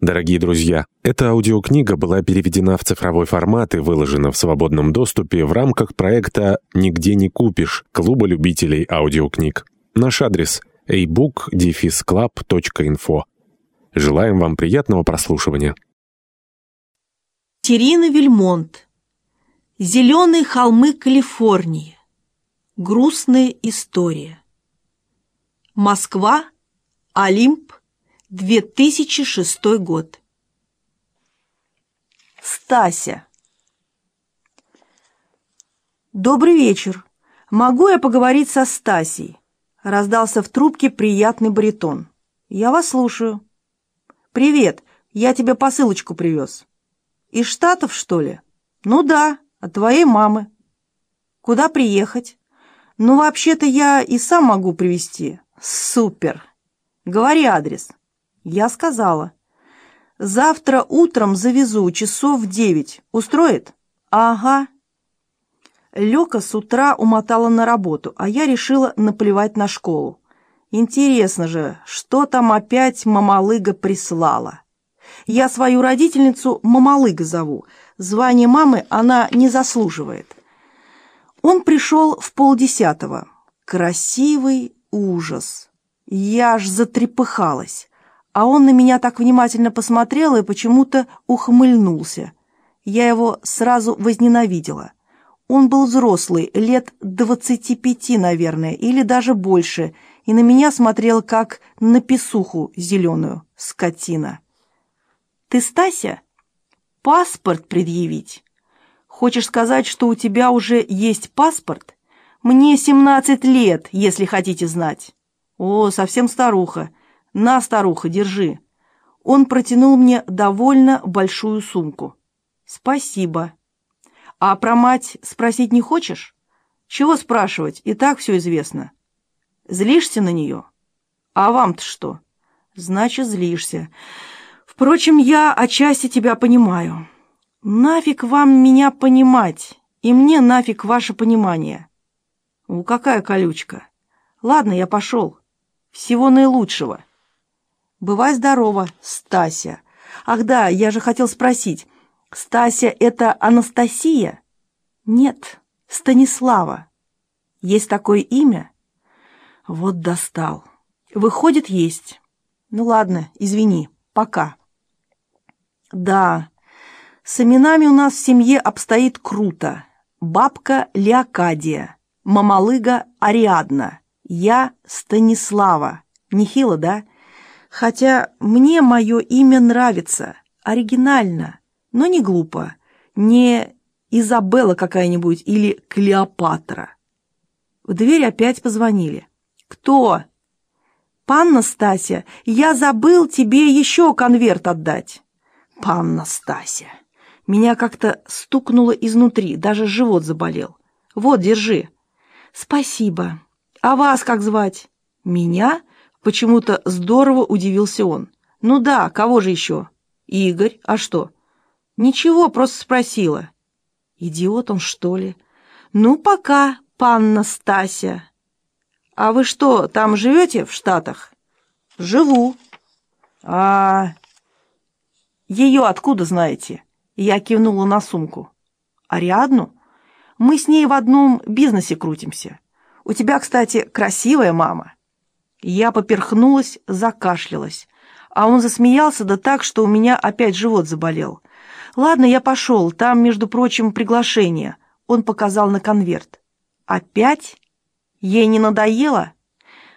Дорогие друзья, эта аудиокнига была переведена в цифровой формат и выложена в свободном доступе в рамках проекта «Нигде не купишь» Клуба любителей аудиокниг. Наш адрес – ebook-club.info. Желаем вам приятного прослушивания. Терина Вильмонт. Зеленые холмы Калифорнии. Грустная история. Москва. Олимп. 2006 год. Стася. Добрый вечер. Могу я поговорить со Стасей? Раздался в трубке приятный баритон. Я вас слушаю. Привет, я тебе посылочку привез. Из Штатов, что ли? Ну да, от твоей мамы. Куда приехать? Ну, вообще-то я и сам могу привезти. Супер. Говори адрес. Я сказала. Завтра утром завезу часов в девять. Устроит? Ага. Лёка с утра умотала на работу, а я решила наплевать на школу. Интересно же, что там опять мамалыга прислала? Я свою родительницу мамалыга зову. Звание мамы она не заслуживает. Он пришел в полдесятого. Красивый ужас. Я аж затрепыхалась а он на меня так внимательно посмотрел и почему-то ухмыльнулся. Я его сразу возненавидела. Он был взрослый, лет двадцати пяти, наверное, или даже больше, и на меня смотрел как на писуху зеленую, скотина. «Ты Стася? Паспорт предъявить? Хочешь сказать, что у тебя уже есть паспорт? Мне семнадцать лет, если хотите знать». «О, совсем старуха. «На, старуха, держи». Он протянул мне довольно большую сумку. «Спасибо». «А про мать спросить не хочешь?» «Чего спрашивать? И так все известно». «Злишься на нее?» «А вам-то что?» «Значит, злишься. Впрочем, я отчасти тебя понимаю. Нафиг вам меня понимать, и мне нафиг ваше понимание». «У, какая колючка!» «Ладно, я пошел. Всего наилучшего». «Бывай здорова, Стася. Ах да, я же хотел спросить, Стася — это Анастасия?» «Нет, Станислава. Есть такое имя?» «Вот достал. Выходит, есть. Ну ладно, извини, пока». «Да, с именами у нас в семье обстоит круто. Бабка Леокадия, мамалыга Ариадна, я Станислава. Нехило, да?» Хотя мне мое имя нравится, оригинально, но не глупо, не Изабелла какая-нибудь или Клеопатра. В дверь опять позвонили. «Кто?» «Панна Стася, я забыл тебе еще конверт отдать». «Панна Стася». Меня как-то стукнуло изнутри, даже живот заболел. «Вот, держи». «Спасибо. А вас как звать?» «Меня?» Почему-то здорово удивился он. «Ну да, кого же еще?» «Игорь. А что?» «Ничего, просто спросила». «Идиот он, что ли?» «Ну, пока, панна Стася». «А вы что, там живете, в Штатах?» «Живу». «А ее откуда знаете?» Я кивнула на сумку. «Ариадну? Мы с ней в одном бизнесе крутимся. У тебя, кстати, красивая мама». Я поперхнулась, закашлялась. А он засмеялся да так, что у меня опять живот заболел. «Ладно, я пошел, там, между прочим, приглашение». Он показал на конверт. «Опять? Ей не надоело?»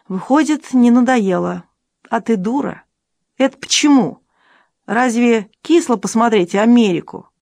«Выходит, не надоело. А ты дура. Это почему? Разве кисло посмотреть Америку?